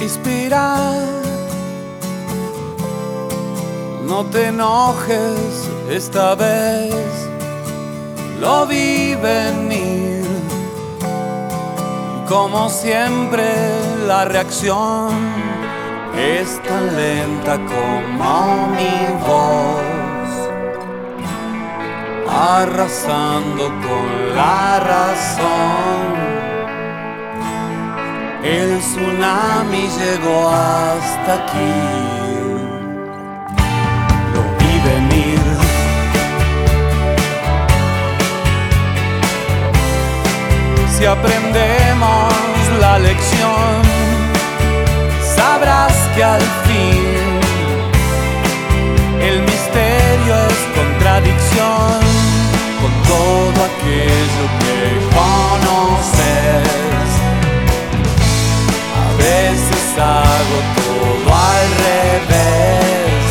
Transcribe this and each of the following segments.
inspirar. No te enojes esta vez, lo vi venir. Como siempre, la reacción es tan lenta como mi voz, arrasando con la razón. El tsunami llegó hasta aquí. Lo vi venir. Si aprendemos la lección, hago todo al revés.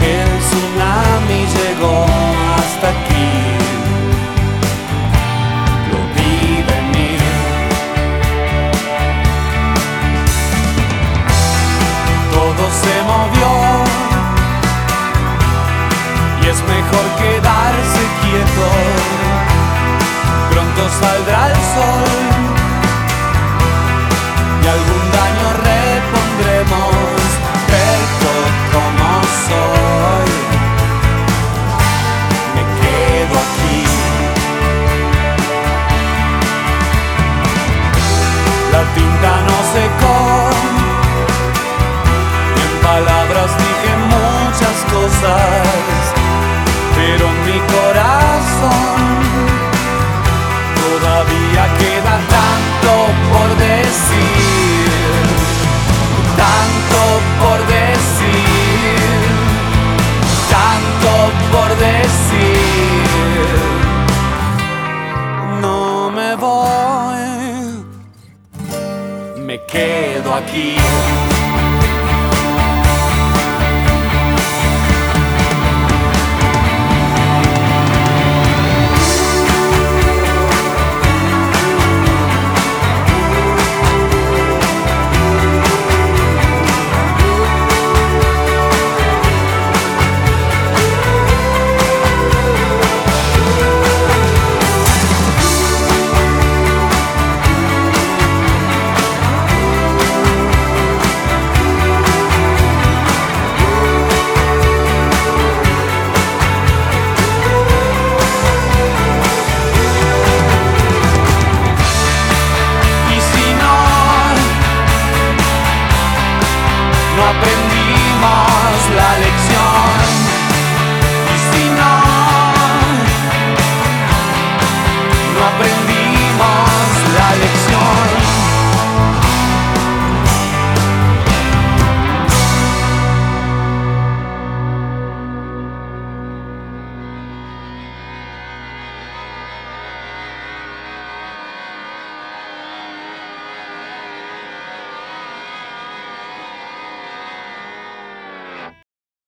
El tsunami llegó hasta aquí. Lo vi venir. Todo se movió. Y es mejor quedarse quieto. Pronto saldrá me quedo aquí.